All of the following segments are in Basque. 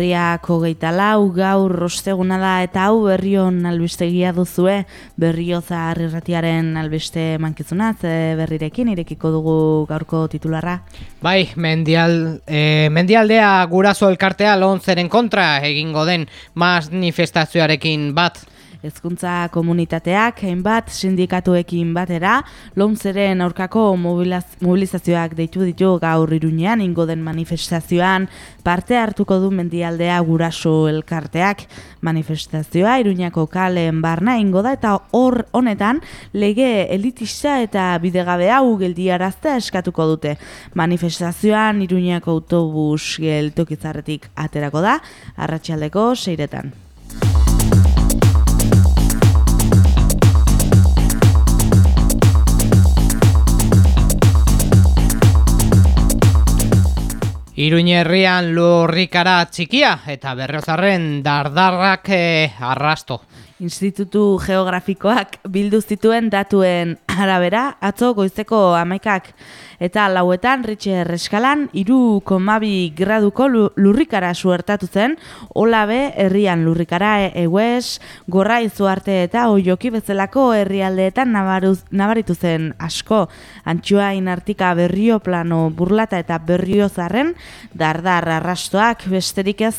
Urriak hogeita lau, gaur rosteguna da eta hau berrion albistegia duzue, berrioza irratiaren albiste mankizunaz, berrirekin irekiko dugu gaurko titularra. Bai, mendial, e, mendialdea guraso elkartea lontzeren kontra egingo den manifestazioarekin bat. Hezkuntza komunitateak hainbat sindikatuekin batera lomzeren aurkako mobilizazioak deitu ditu gaur irunean ingo den manifestazioan parte hartuko du mendialdea guraso elkarteak. Manifestazioa iruñako kalen barna ingo da eta hor honetan lege elitista eta bidegabe hau geldiaraztea eskatuko dute. Manifestazioan iruñako autobus geltokizarretik aterako da. Arratsaldeko seiretan. Iruñerrian lurrikara txikia eta berrezarren dardarrak eh, arrasto. Institutu Geografikoak bildu zituen datuen arabera, atzo goizeko amaikak eta lauetan ritxe reskalan iru komabi graduko lurrikara suertatu zen, olabe herrian lurrikara eguez, gorra izuarte eta oioki bezalako herrialdeetan nabaritu zen asko. Antxua inartika berrio plano burlata eta berrio zarren, dardar arrastoak besterik ez...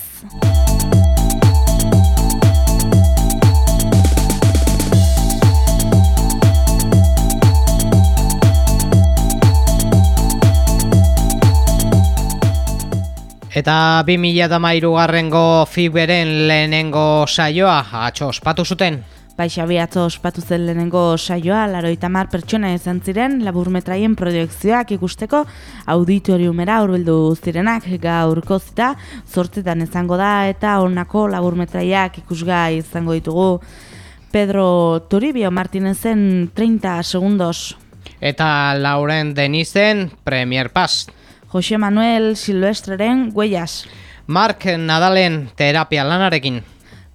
Eta 2000 garrengo fiberen lehenengo saioa atxo ospatu zuten. Bai, Xabi, atzo ospatu zen lehenengo saioa, laro mar pertsona izan ziren, laburmetraien proiektzioak ikusteko auditoriumera urbildu zirenak gaurko zita, zortzetan izango da, eta honako laburmetraiak ikusga izango ditugu Pedro Toribio Martinezen 30 segundos. Eta Lauren Denizen Premier Pass. Jose Manuel Silvestreren Huellas. Mark Nadalen Terapia Lanarekin.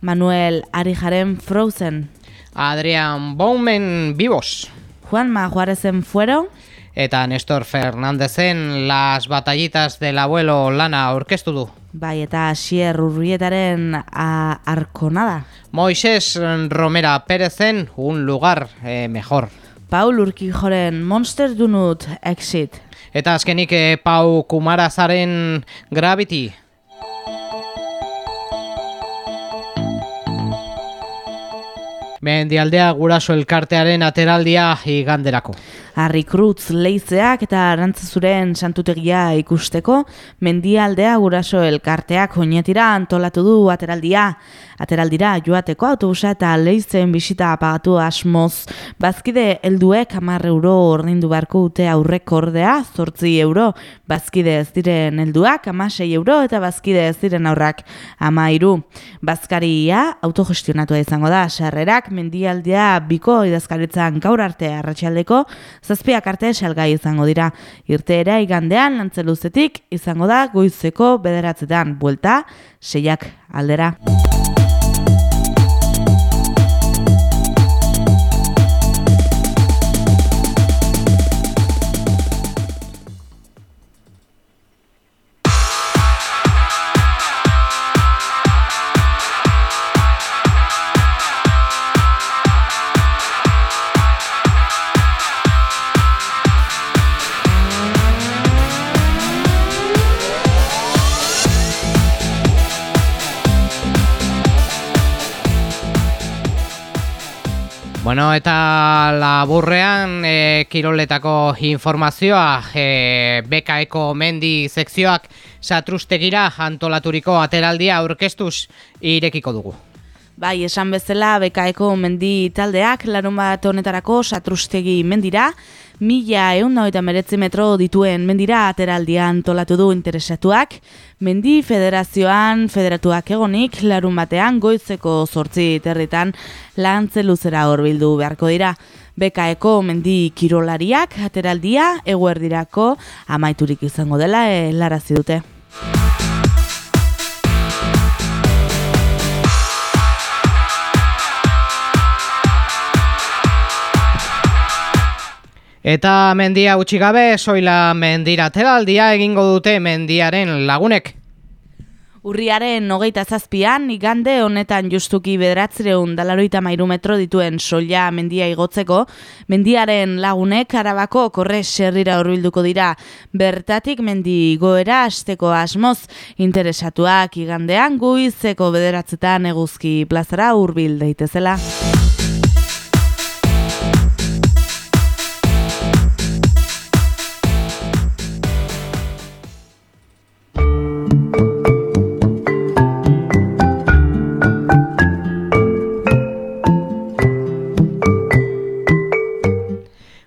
Manuel Arijaren Frozen. Adrian Bowman Vivos. Juan Majuarezen Fuero. Eta Nestor Fernandezen Las Batallitas del Abuelo Lana orkestu du. Bai, eta Asier Urrietaren Arkonada. Moises Romera Perezen Un Lugar eh, Mejor. Paul Urkijoren Monster Dunut Exit. Eta azkenik e, Pau Kumarazaren Gravity. Mendialdea guraso elkartearen ateraldia iganderako. Harri Cruz leizeak eta arantzazuren santutegia ikusteko, mendialdea guraso elkarteak oinetira antolatu du ateraldia. Ateraldira joateko autobusa eta leizen bisita apagatu asmoz. Bazkide helduek amar euro ordindu barko ute aurrek ordea, zortzi euro. Bazkide ez diren helduak amasei euro eta bazkide ez diren aurrak ama iru. Bazkaria autogestionatua izango da, sarrerak mendialdea biko idazkaritzan gaur arte arratsaldeko Zazpiak arte salgai izango dira. Irteera igandean lantzeluzetik izango da goizeko bederatzetan. Buelta, seiak aldera. Bueno, eta laburrean e, kiroletako informazioa e, bekaeko mendi sekzioak satrustegira antolaturiko ateraldia aurkeztuz irekiko dugu. Bai, esan bezala bekaeko mendi taldeak larun bat honetarako satrustegi mendira, mila eun eta meretzi metro dituen mendira ateraldia antolatu du interesatuak, mendi federazioan federatuak egonik larun batean goizeko sortzi territan lantze luzera horbildu beharko dira. Bekaeko mendi kirolariak ateraldia eguerdirako amaiturik izango dela helarazi dute. Eta mendia utzi gabe, soila mendira teraldia egingo dute mendiaren lagunek. Urriaren hogeita zazpian, igande honetan justuki bederatzireun dalaroita mairu metro dituen solia mendia igotzeko, mendiaren lagunek arabako korre serrira horbilduko dira bertatik mendi goera asteko asmoz interesatuak igandean guizeko bederatzetan eguzki plazara hurbil daitezela.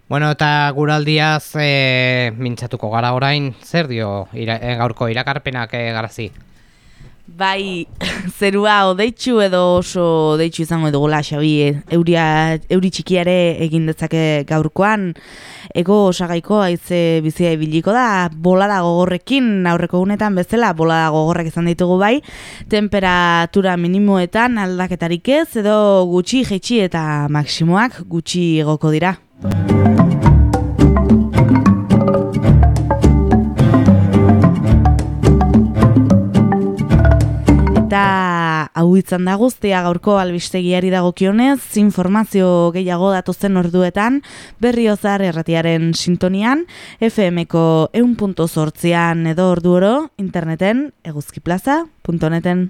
Bueno, eta guraldiaz e, mintzatuko gara orain, zer dio ira, e, gaurko irakarpenak e, garazi? Bai, zerua odeitzu edo oso odeitzu izango edugula, Xabi, euria, euri txikiare egin dezake gaurkoan, ego osagaiko haize bizia ibiliko da, bolada gogorrekin, aurreko gunetan bezala, bolada gogorrek izan ditugu bai, temperatura minimoetan aldaketarik ez, edo gutxi jetxi eta maksimoak gutxi egoko dira. Hau izan da guztia gaurko albistegiari dagokionez, informazio gehiago datozen orduetan, berriozar erratiaren sintonian, FM-ko eun edo ordu oro, interneten eguzkiplaza.neten.